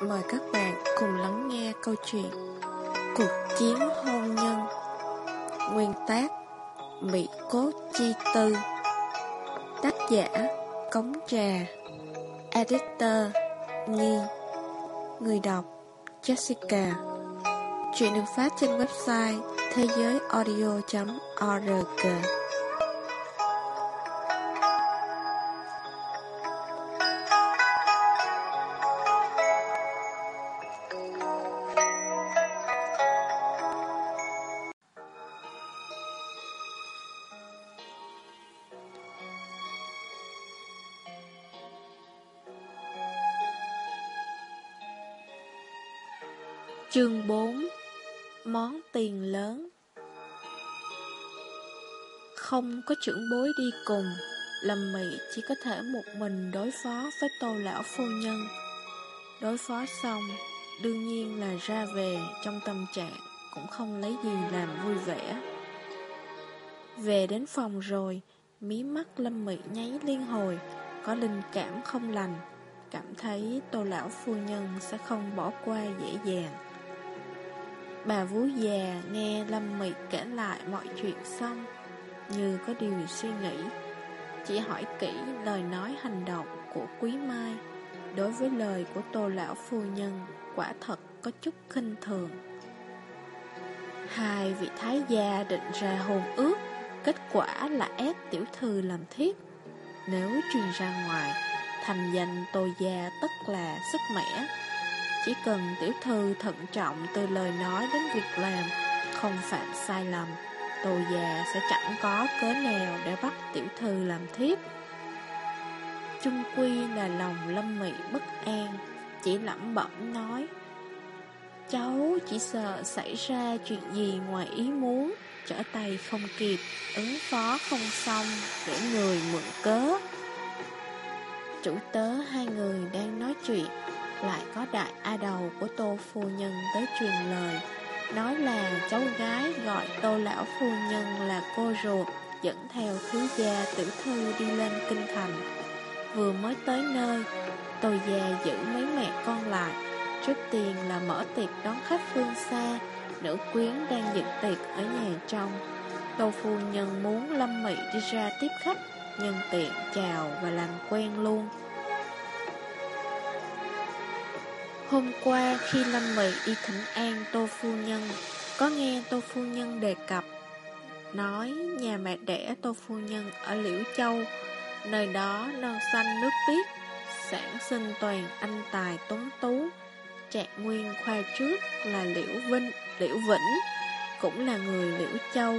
Mời các bạn cùng lắng nghe câu chuyện Cuộc chiến hôn nhân. Nguyên tác Mỹ Cốt Chi Tư. Tác giả Cống Trà. Editor Nhi. Người đọc Jessica. Chuyện được phát trên website thế giới Chương 4 Món tiền lớn. Không có trưởng bối đi cùng, Lâm Mị chỉ có thể một mình đối phó với tô lão phu nhân. Đối phó xong, Đương nhiên là ra về trong tâm trạng Cũng không lấy gì làm vui vẻ. Về đến phòng rồi, Mí mắt Lâm Mị nháy liên hồi, Có linh cảm không lành. Cảm thấy tô lão phu nhân sẽ không bỏ qua dễ dàng. Bà vú già nghe Lâm Mị kể lại mọi chuyện xong, Như có điều suy nghĩ, Chỉ hỏi kỹ lời nói hành động của Quý Mai. Đối với lời của tô lão phu nhân, Quả thật có chút khinh thường. Hai vị thái gia định ra hôn ước, Kết quả là ép tiểu thư làm thiếp. Nếu truyền ra ngoài, Thành danh tô gia tất là sức mẻ chỉ cần tiểu thư thận trọng từ lời nói đến việc làm, không phạm sai lầm, tô già sẽ chẳng có cớ nào để bắt tiểu thư làm thiếp. Trung quy là lòng lâm mị bất an, chỉ lẩm bẩm nói. Cháu chỉ sợ xảy ra chuyện gì ngoài ý muốn, trở tay không kịp, ứng phó không xong, để người mượn cớ. Chủ tớ hai người đang nói chuyện lại có đại a đầu của tô phu nhân tới truyền lời. Nói là cháu gái gọi tô lão phu nhân là cô ruột, Dẫn theo thiếu gia tử thư đi lên kinh thành. Vừa mới tới nơi, Tô già giữ mấy mẹ con lại. Trước tiên là mở tiệc đón khách phương xa Nữ quyến đang dự tiệc ở nhà trong. Tô phu nhân muốn Lâm Mị đi ra tiếp khách, Nhân tiện chào và làm quen luôn. Hôm qua khi Lâm Mị đi thỉnh an Tô Phu Nhân, có nghe Tô Phu Nhân đề cập, nói nhà mẹ đẻ Tô Phu Nhân ở Liễu Châu, nơi đó non xanh nước biếc, sản sinh toàn anh tài tuấn tú. Trạng nguyên khoa trước là Liễu Vinh, Liễu Vĩnh, cũng là người Liễu Châu,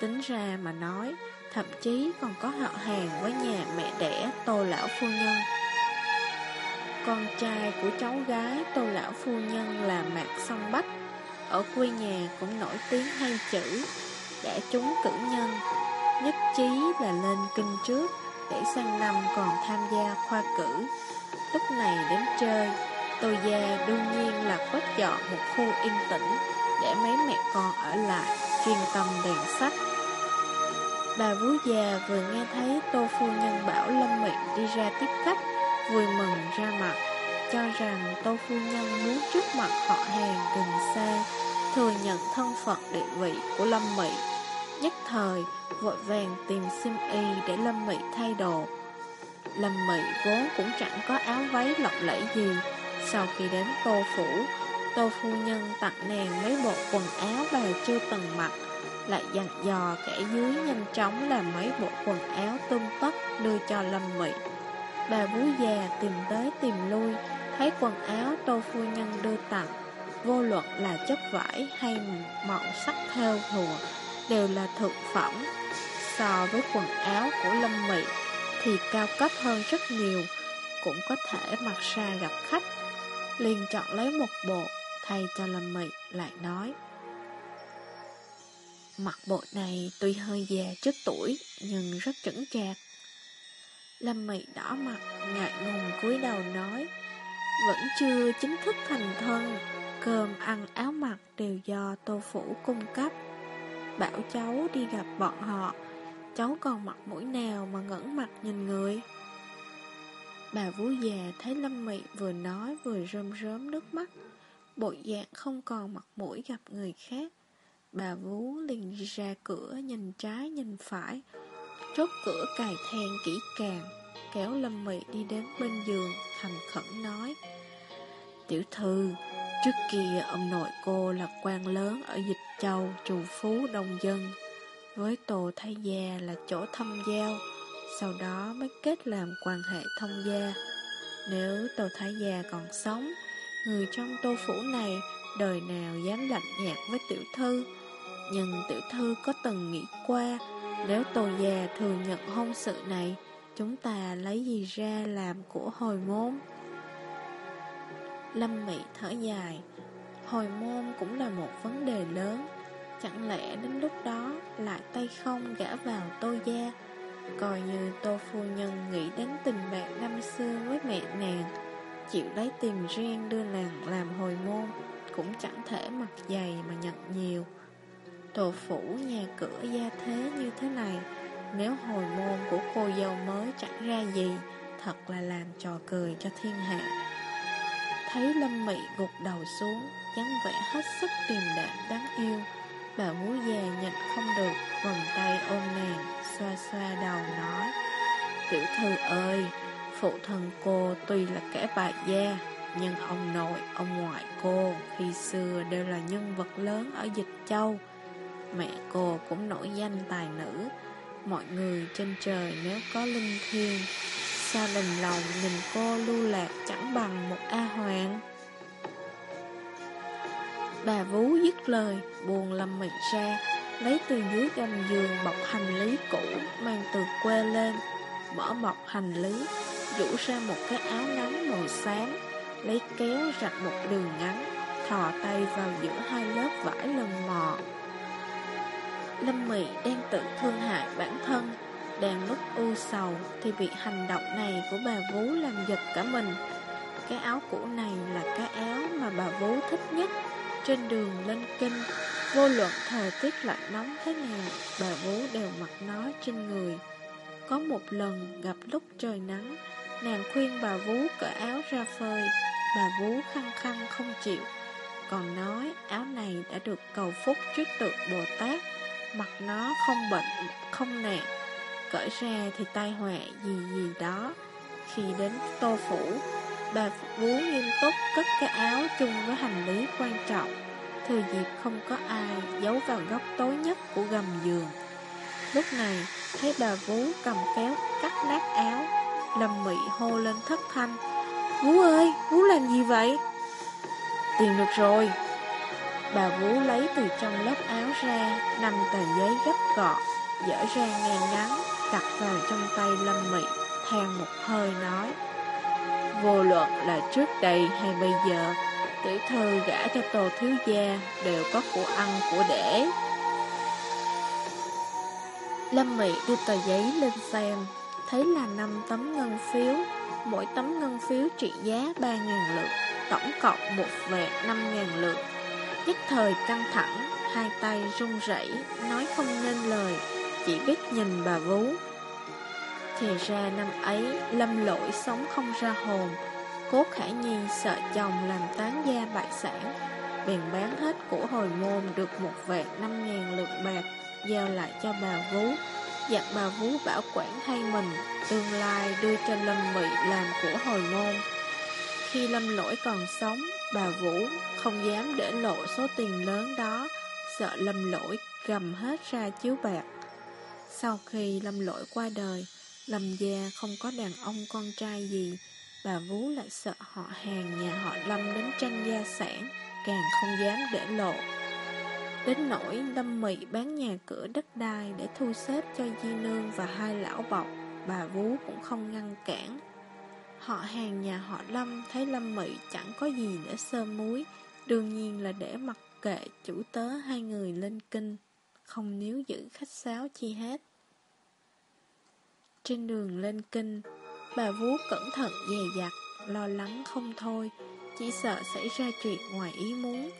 tính ra mà nói, thậm chí còn có họ hàng với nhà mẹ đẻ Tô Lão Phu Nhân. Con trai của cháu gái Tô Lão Phu Nhân là Mạc Song Bách. Ở quê nhà cũng nổi tiếng hay chữ Đã trúng cử nhân Nhất trí là lên kinh trước Để sang năm còn tham gia khoa cử. Lúc này đến chơi, Tô Gia đương nhiên là quét dọn một khu yên tĩnh Để mấy mẹ con ở lại Chuyên tâm đèn sách. Bà vú già vừa nghe thấy Tô Phu Nhân bảo Lâm Mị đi ra tiếp khách vui mừng ra mặt, cho rằng Tô Phu Nhân muốn trước mặt họ hàng gần xa, thừa nhận thân phận địa vị của Lâm mỹ Nhất thời, vội vàng tìm sim y để Lâm mỹ thay đồ. Lâm mỹ vốn cũng chẳng có áo váy lộng lẫy gì. Sau khi đến Tô Phủ, Tô Phu Nhân tặng nàng mấy bộ quần áo vào chưa từng mặc, lại dặn dò kẻ dưới nhanh chóng làm mấy bộ quần áo tung tất đưa cho Lâm mỹ Bà vú già tìm tới tìm lui, thấy quần áo tô phu nhân đưa tặng, vô luận là chất vải hay mọn sắc theo thùa, đều là thực phẩm. So với quần áo của Lâm Mị thì cao cấp hơn rất nhiều, cũng có thể mặc ra gặp khách. Liền chọn lấy một bộ, thay cho Lâm Mị lại nói. Mặc bộ này tuy hơi già trước tuổi nhưng rất chững chạc Lâm Mị đỏ mặt, ngại ngùng cúi đầu nói, vẫn chưa chính thức thành thân, cơm ăn áo mặc đều do Tô Phủ cung cấp. Bảo cháu đi gặp bọn họ, cháu còn mặt mũi nào mà ngẩn mặt nhìn người. Bà vú già thấy Lâm Mị vừa nói vừa rơm rớm nước mắt, bộ dạng không còn mặt mũi gặp người khác. Bà vú liền ra cửa nhìn trái nhìn phải, chốt cửa cài then kỹ càng, kéo Lâm Mị đi đến bên giường, thành khẩn nói. Tiểu thư, trước kia ông nội cô là quan lớn ở Dịch Châu, trù phú đông dân, với Tô Thái Gia là chỗ thâm giao, sau đó mới kết làm quan hệ thông gia. Nếu Tô Thái Gia còn sống, người trong tô phủ này đời nào dám lạnh nhạt với tiểu thư. Nhưng tiểu thư có từng nghĩ qua, nếu tôi già thừa nhận hôn sự này, chúng ta lấy gì ra làm của hồi môn? Lâm Mỹ thở dài, hồi môn cũng là một vấn đề lớn. Chẳng lẽ đến lúc đó lại tay không gã vào Tô Gia? Coi như Tô Phu Nhân nghĩ đến tình bạn năm xưa với mẹ nàng Chịu lấy tìm riêng đưa nàng làm hồi môn Cũng chẳng thể mặc dày mà nhận nhiều Tô Phủ nhà cửa gia thế như thế này Nếu hồi môn của cô dâu mới chẳng ra gì Thật là làm trò cười cho thiên hạ. Thấy Lâm Mị gục đầu xuống dáng vẻ hết sức tìm đạm đáng yêu Bà múa già nhận không được Vòng tay ôm nàng xoa xoa đầu nói Tiểu thư ơi Phụ thân cô tuy là kẻ bại gia Nhưng ông nội, ông ngoại cô Khi xưa đều là nhân vật lớn ở Dịch Châu Mẹ cô cũng nổi danh tài nữ. Mọi người trên trời nếu có linh thiêng Sao đình lòng nhìn cô lưu lạc chẳng bằng một A Hoàng. Bà Vú dứt lời, Buồn lâm mình ra, Lấy từ dưới gầm giường bọc hành lý cũ Mang từ quê lên, Mở bọc hành lý, Rủ ra một cái áo ngắn màu xám, Lấy kéo rạch một đường ngắn, Thò tay vào giữa hai lớp vải lần mò. Lâm Mị đang tự thương hại bản thân Đang lúc u sầu Thì bị hành động này của bà Vú làm giật cả mình Cái áo cũ này là cái áo mà bà Vú thích nhất Trên đường lên kinh Vô luận thời tiết lạnh nóng thế nào, bà vú đều mặc nó trên người. Có một lần gặp lúc trời nắng, nàng khuyên bà vú cởi áo ra phơi, bà vú khăng khăng không chịu. Còn nói áo này đã được cầu phúc trước tượng Bồ Tát, mặt nó không bệnh, không nạn, cởi ra thì tai họa gì gì đó. Khi đến tô phủ, bà vú nghiêm túc cất cái áo chung với hành lý quan trọng. Thừa dịp không có ai giấu vào góc tối nhất của gầm giường. Lúc này thấy bà Vú cầm kéo cắt nát áo Lâm Mị hô lên thất thanh. Vú ơi, Vú làm gì vậy? Tìm được rồi. Bà vũ lấy từ trong lớp áo ra, Năm tờ giấy gấp gọn Dở ra ngang ngắn, Đặt vào trong tay Lâm Mị than một hơi nói. Vô luận là trước đây hay bây giờ Tiểu thư gả cho Tô thiếu gia Đều có của ăn, của để. Lâm Mị đưa tờ giấy lên xem, Thấy là năm tấm ngân phiếu, Mỗi tấm ngân phiếu trị giá 3.000 lượng, Tổng cộng một vẹt 5.000 lượng. Nhất thời căng thẳng, Hai tay run rẩy, Nói không nên lời, Chỉ biết nhìn bà vú. Thì ra năm ấy, Lâm lỗi sống không ra hồn. Cố Khải Nhi sợ chồng làm tán gia bại sản, Bèn bán hết của hồi môn được một vẹt 5.000 lượng bạc, Giao lại cho bà Vú. Dặn bà Vú bảo quản thay mình, Tương lai đưa cho Lâm Mỹ làm của hồi môn. Khi Lâm Lỗi còn sống Bà Vũ không dám để lộ số tiền lớn đó Sợ Lâm Lỗi gầm hết ra chiếu bạc Sau khi Lâm Lỗi qua đời Lâm gia không có đàn ông con trai gì Bà vũ lại sợ họ hàng nhà họ Lâm đến tranh gia sản, càng không dám để lộ. Đến nỗi Lâm Mị bán nhà cửa đất đai để thu xếp cho Di Nương và hai lão bọc, bà Vú cũng không ngăn cản. Họ hàng nhà họ Lâm thấy Lâm Mị chẳng có gì để sơ muối, đương nhiên là để mặc kệ chủ tớ hai người lên kinh, không níu giữ khách sáo chi hết. Trên đường lên kinh, Bà Vú cẩn thận dè dặt, lo lắng không thôi, chỉ sợ xảy ra chuyện ngoài ý muốn.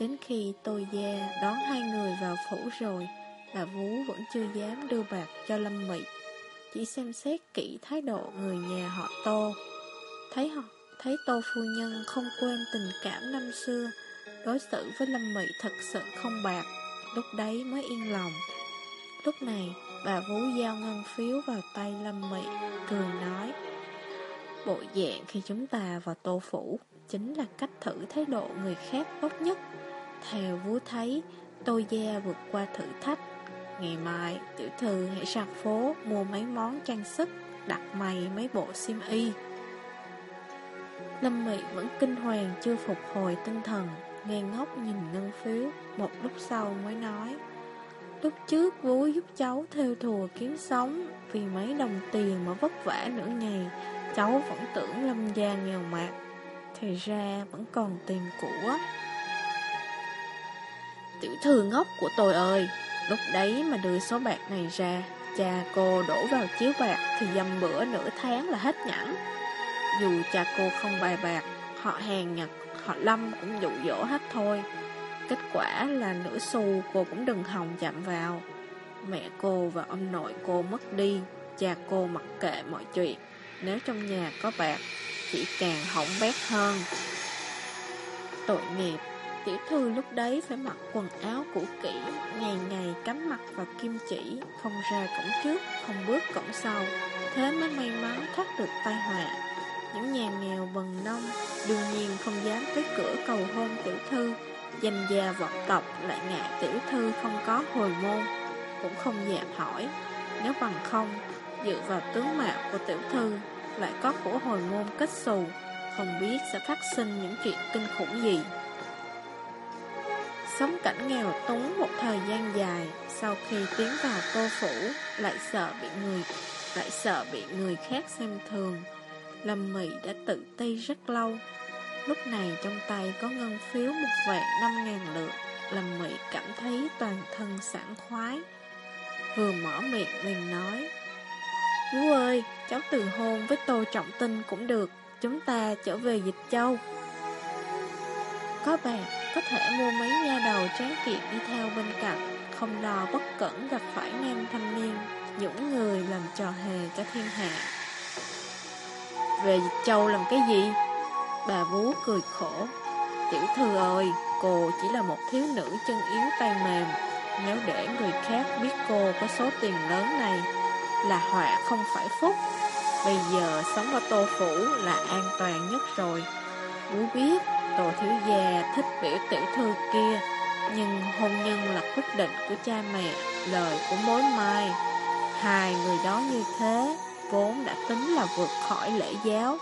Đến khi tôi gia đón hai người vào phủ rồi, bà Vú vẫn chưa dám đưa bạc cho Lâm Mị. Chỉ xem xét kỹ thái độ người nhà họ Tô, thấy họ thấy Tô Phu Nhân không quên tình cảm năm xưa, đối xử với Lâm Mị thật sự không bạc, lúc đấy mới yên lòng. Lúc này, bà Vú giao ngân phiếu vào tay Lâm Mị, cười nói, Bộ dạng khi chúng ta vào tô phủ chính là cách thử thái độ người khác tốt nhất. Theo Vú thấy, Tô Gia vượt qua thử thách. Ngày mai, tiểu thư hãy sang phố mua mấy món trang sức, đặt mày mấy bộ sim y. Lâm Mị vẫn kinh hoàng chưa phục hồi tinh thần, ngây ngốc nhìn ngân phiếu, một lúc sau mới nói. Lúc trước Vú giúp cháu theo thùa kiếm sống, vì mấy đồng tiền mà vất vả nửa ngày, cháu vẫn tưởng Lâm gia nghèo mạt, thì ra vẫn còn tiền của. Tiểu thư ngốc của tôi ơi, lúc đấy mà đưa số bạc này ra, cha cô đổ vào chiếu bạc thì dăm bữa nửa tháng là hết nhẵn dù cha cô không bài bạc, họ hàng Nhật, họ Lâm cũng dụ dỗ hết thôi. Kết quả là nửa xu cô cũng đừng hòng chạm vào. Mẹ cô và ông nội cô mất đi, cha cô mặc kệ mọi chuyện. Nếu trong nhà có bạc, chỉ càng hỏng bét hơn. Tội nghiệp, tiểu thư lúc đấy phải mặc quần áo cũ kỹ, ngày ngày cắm mặt vào kim chỉ, không ra cổng trước, không bước cổng sau. Thế mới may mắn thoát được tai họa. Những nhà nghèo bần nông đương nhiên không dám tới cửa cầu hôn tiểu thư, danh gia vọng tộc lại ngại tiểu thư không có hồi môn, cũng không dám hỏi. Nếu bằng không, dựa vào tướng mạo của tiểu thư, lại có của hồi môn kết xù, không biết sẽ phát sinh những chuyện kinh khủng gì. Sống cảnh nghèo túng một thời gian dài, sau khi tiến vào tô phủ, lại sợ bị người lại sợ bị người khác xem thường. Lâm Mỹ đã tự ti rất lâu. Lúc này trong tay có ngân phiếu một vạn năm ngàn lượng, Lâm Mỹ cảm thấy toàn thân sảng khoái. Vừa mở miệng liền nói, Vú ơi, cháu từ hôn với Tô Trọng Tinh cũng được, chúng ta trở về Dịch Châu. Có bạc, có thể mua mấy nha đầu tráng kiện đi theo bên cạnh, không lo bất cẩn gặp phải nam thanh niên, những người làm trò hề cho thiên hạ. Về Châu làm cái gì? Bà vú cười khổ. Tiểu thư ơi, cô chỉ là một thiếu nữ chân yếu tay mềm. Nếu để người khác biết cô có số tiền lớn này, là họa không phải phúc. Bây giờ sống ở Tô Phủ là an toàn nhất rồi. Bố biết Tô Thiếu Gia thích biểu tiểu thư kia, nhưng hôn nhân là quyết định của cha mẹ, lời của mối mai. Hai người đó như thế, vốn đã tính là vượt khỏi lễ giáo.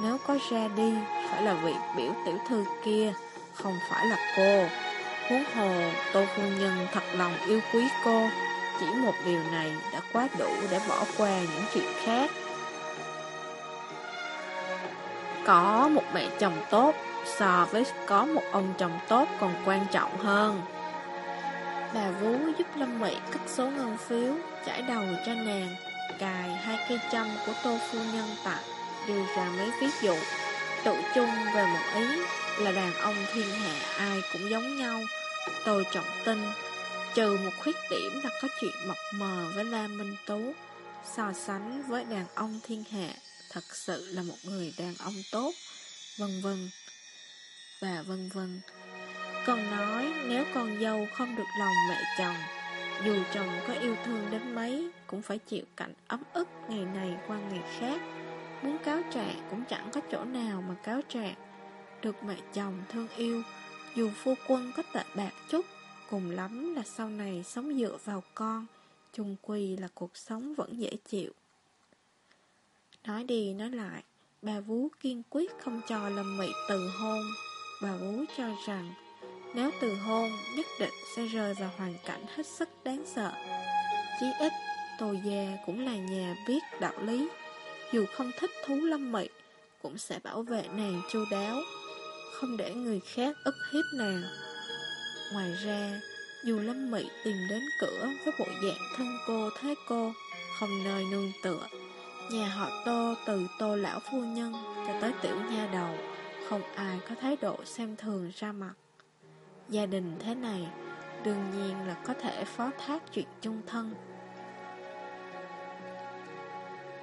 Nếu có ra đi, phải là vị biểu tiểu thư kia, không phải là cô. Huống hồ, Tô Phu Nhân thật lòng yêu quý cô, chỉ một điều này đã quá đủ để bỏ qua những chuyện khác. Có một mẹ chồng tốt so với có một ông chồng tốt còn quan trọng hơn. Bà Vú giúp Lâm Mỹ cất số ngân phiếu, trải đầu cho nàng, cài hai cây châm của Tô Phu Nhân tặng, đưa ra mấy ví dụ. Tự chung về một ý là đàn ông thiên hạ ai cũng giống nhau, tôi trọng tin Trừ một khuyết điểm là có chuyện mập mờ với La Minh Tú. So sánh với đàn ông thiên hạ Thật sự là một người đàn ông tốt. Vân vân. Và vân vân. Con nói nếu con dâu không được lòng mẹ chồng dù chồng có yêu thương đến mấy, Cũng phải chịu cảnh ấm ức ngày này qua ngày khác. Muốn cáo trạng cũng chẳng có chỗ nào mà cáo trạng. Được mẹ chồng thương yêu, Dù phu quân có tệ bạc chút, Cùng lắm là sau này sống dựa vào con, chung quy là cuộc sống vẫn dễ chịu. Nói đi nói lại, Bà Vú kiên quyết không cho Lâm Mị từ hôn. Bà Vú cho rằng nếu từ hôn nhất định sẽ rơi vào hoàn cảnh hết sức đáng sợ Chí ít Tô Gia cũng là nhà biết đạo lý Dù không thích thú Lâm Mị Cũng sẽ bảo vệ nàng chu đáo Không để người khác ức hiếp nàng Ngoài ra, dù Lâm Mị tìm đến cửa với bộ dạng thân cô thế cô, không nơi nương tựa, nhà họ Tô từ Tô lão phu nhân cho tới tiểu nha đầu, không ai có thái độ xem thường ra mặt. Gia đình thế này, đương nhiên là có thể phó thác chuyện chung thân.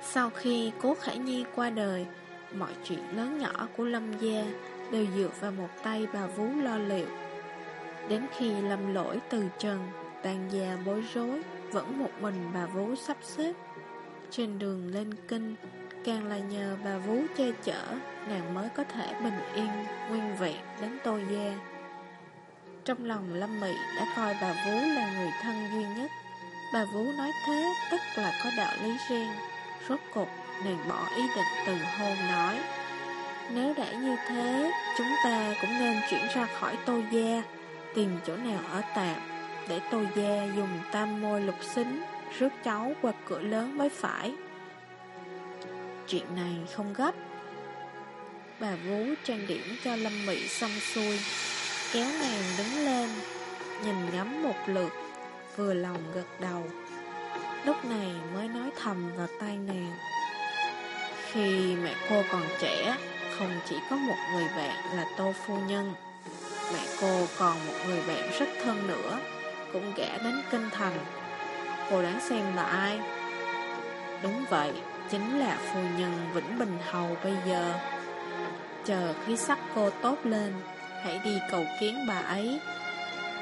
Sau khi Cố Khải Nhi qua đời, Mọi chuyện lớn nhỏ của Lâm Gia đều dựa vào một tay bà Vú lo liệu. Đến khi Lâm lỗi từ trần, tàn già bối rối, vẫn một mình bà Vú sắp xếp. Trên đường lên kinh, càng là nhờ bà Vú che chở, nàng mới có thể bình yên, nguyên vẹn đến Tô Gia. Trong lòng Lâm Mị đã coi bà Vú là người thân duy nhất. Bà Vú nói thế tức là có đạo lý riêng. Rốt cục, nàng bỏ ý định từ hôn nói. Nếu đã như thế, chúng ta cũng nên chuyển ra khỏi Tô Gia, tìm chỗ nào ở tạm, để Tô Gia dùng tam môi lục xính, rước cháu qua cửa lớn mới phải. Chuyện này không gấp. Bà Vú trang điểm cho Lâm Mị xong xuôi, kéo nàng đứng lên, nhìn ngắm một lượt, vừa lòng gật đầu. Lúc này mới nói thầm vào tai nàng. Khi mẹ cô còn trẻ, không chỉ có một người bạn là Tô Phu Nhân. Mẹ cô còn một người bạn rất thân nữa, cũng gã đến kinh thành. Cô đoán xem là ai? Đúng vậy, chính là phu nhân Vĩnh Bình Hầu bây giờ. Chờ khi sắc cô tốt lên, hãy đi cầu kiến bà ấy.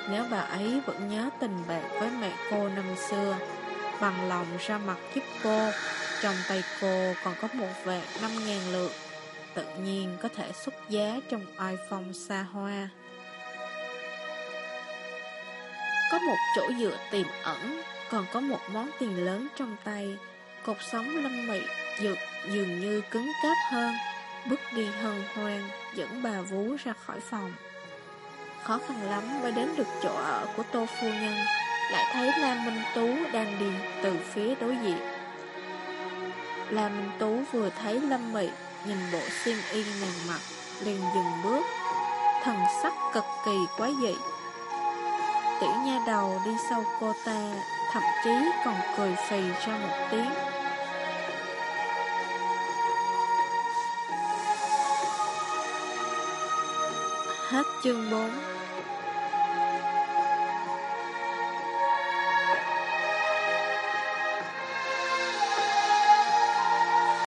Nếu bà ấy vẫn nhớ tình bạn với mẹ cô năm xưa, bằng lòng ra mặt giúp cô, trong tay cô còn có một vẹt năm ngàn lượng, tự nhiên có thể xuất giá trong ai phong xa hoa. Có một chỗ dựa tiềm ẩn, còn có một món tiền lớn trong tay, cột sống lâm mị dược dường như cứng cáp hơn, bước đi hân hoan, dẫn bà vú ra khỏi phòng. Khó khăn lắm mới đến được chỗ ở của Tô Phu Nhân, lại thấy Lam Minh Tú đang đi từ phía đối diện. Lam Minh Tú vừa thấy Lâm Mị, nhìn bộ xiêm y nàng mặt, liền dừng bước, thần sắc cực kỳ quá dị. Tiểu nha đầu đi sau cô ta, thậm chí còn cười phì ra một tiếng. Hết chương 4